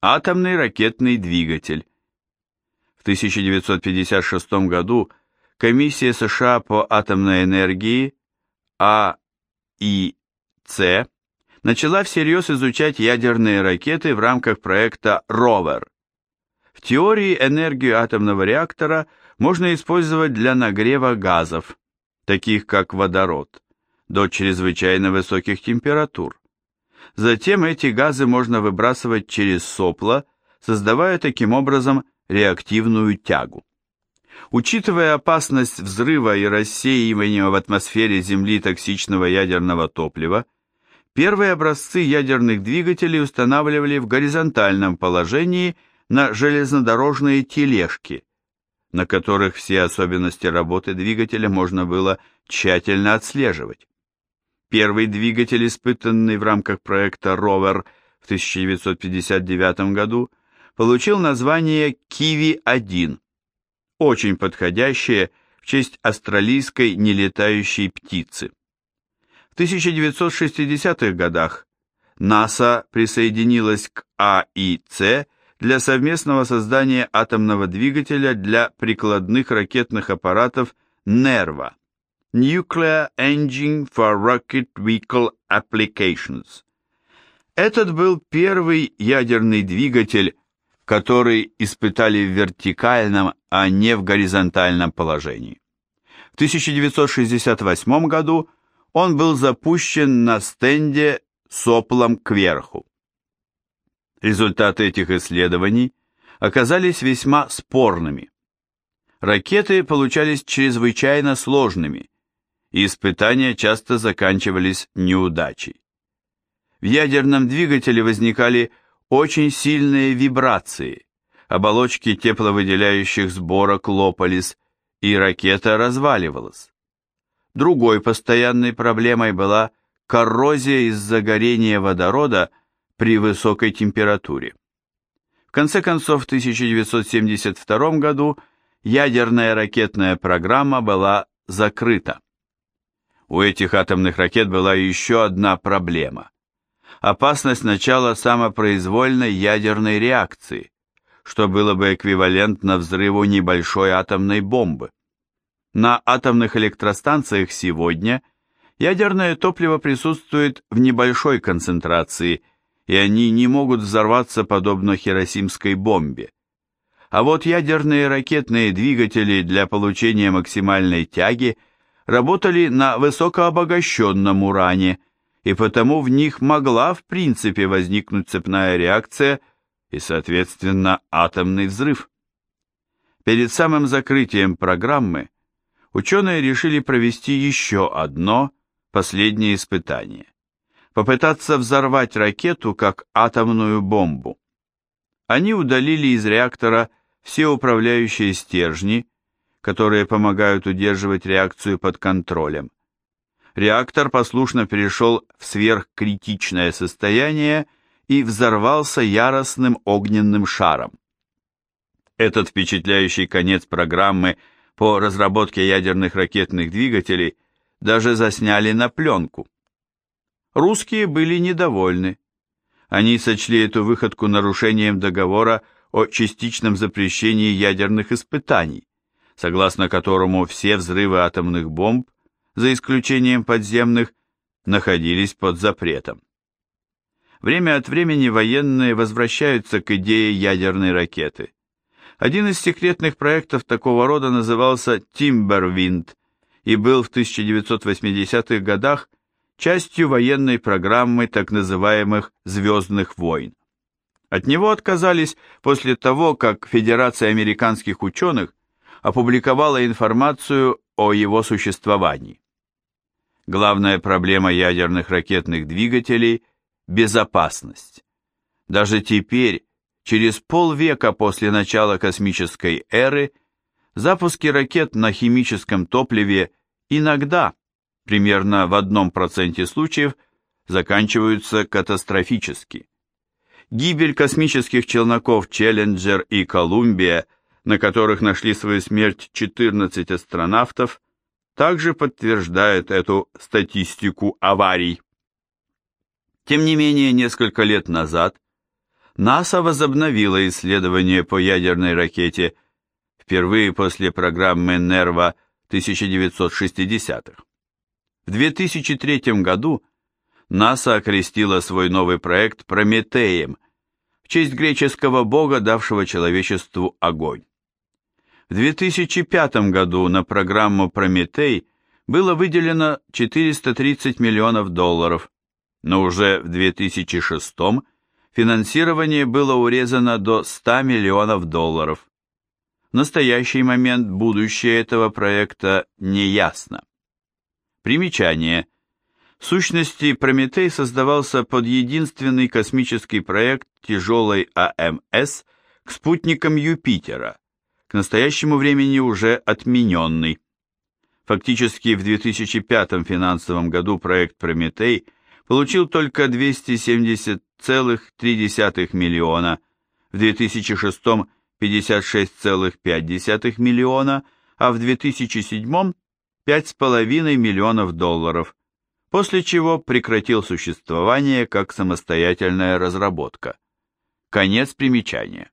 Атомный ракетный двигатель. В 1956 году Комиссия США по атомной энергии АИЦ начала всерьез изучать ядерные ракеты в рамках проекта «Ровер». В теории энергию атомного реактора можно использовать для нагрева газов, таких как водород, до чрезвычайно высоких температур. Затем эти газы можно выбрасывать через сопла, создавая таким образом реактивную тягу. Учитывая опасность взрыва и рассеивания в атмосфере Земли токсичного ядерного топлива, первые образцы ядерных двигателей устанавливали в горизонтальном положении на железнодорожные тележки, на которых все особенности работы двигателя можно было тщательно отслеживать. Первый двигатель, испытанный в рамках проекта «Ровер» в 1959 году, получил название «Киви-1», очень подходящее в честь австралийской нелетающей птицы. В 1960-х годах НАСА присоединилась к АИЦ для совместного создания атомного двигателя для прикладных ракетных аппаратов NERVA Nuclear Engine for Rocket Vehicle Applications. Этот был первый ядерный двигатель, который испытали в вертикальном, а не в горизонтальном положении. В 1968 году он был запущен на стенде соплом кверху. Результаты этих исследований оказались весьма спорными. Ракеты получались чрезвычайно сложными, и испытания часто заканчивались неудачей. В ядерном двигателе возникали очень сильные вибрации, оболочки тепловыделяющих сборок лопались, и ракета разваливалась. Другой постоянной проблемой была коррозия из-за горения водорода при высокой температуре. В конце концов, в 1972 году ядерная ракетная программа была закрыта. У этих атомных ракет была еще одна проблема. Опасность начала самопроизвольной ядерной реакции, что было бы эквивалентно взрыву небольшой атомной бомбы. На атомных электростанциях сегодня ядерное топливо присутствует в небольшой концентрации, и они не могут взорваться подобно хиросимской бомбе. А вот ядерные ракетные двигатели для получения максимальной тяги – работали на высокообогащенном уране, и потому в них могла в принципе возникнуть цепная реакция и, соответственно, атомный взрыв. Перед самым закрытием программы ученые решили провести еще одно, последнее испытание. Попытаться взорвать ракету как атомную бомбу. Они удалили из реактора все управляющие стержни, которые помогают удерживать реакцию под контролем. Реактор послушно перешел в сверхкритичное состояние и взорвался яростным огненным шаром. Этот впечатляющий конец программы по разработке ядерных ракетных двигателей даже засняли на пленку. Русские были недовольны. Они сочли эту выходку нарушением договора о частичном запрещении ядерных испытаний согласно которому все взрывы атомных бомб, за исключением подземных, находились под запретом. Время от времени военные возвращаются к идее ядерной ракеты. Один из секретных проектов такого рода назывался «Тимбервинд» и был в 1980-х годах частью военной программы так называемых «Звездных войн». От него отказались после того, как Федерация американских ученых опубликовала информацию о его существовании. Главная проблема ядерных ракетных двигателей – безопасность. Даже теперь, через полвека после начала космической эры, запуски ракет на химическом топливе иногда, примерно в одном проценте случаев, заканчиваются катастрофически. Гибель космических челноков «Челленджер» и «Колумбия» – на которых нашли свою смерть 14 астронавтов, также подтверждает эту статистику аварий. Тем не менее, несколько лет назад НАСА возобновила исследования по ядерной ракете впервые после программы Нерва 1960-х. В 2003 году НАСА окрестила свой новый проект Прометеем в честь греческого бога, давшего человечеству огонь. В 2005 году на программу Прометей было выделено 430 миллионов долларов, но уже в 2006 финансирование было урезано до 100 миллионов долларов. В настоящий момент будущее этого проекта не ясно. Примечание. В сущности, Прометей создавался под единственный космический проект тяжелой АМС к спутникам Юпитера, к настоящему времени уже отмененный. Фактически в 2005 финансовом году проект «Прометей» получил только 270,3 миллиона, в 2006 – 56,5 миллиона, а в 2007 – 5,5 миллионов долларов, после чего прекратил существование как самостоятельная разработка. Конец примечания.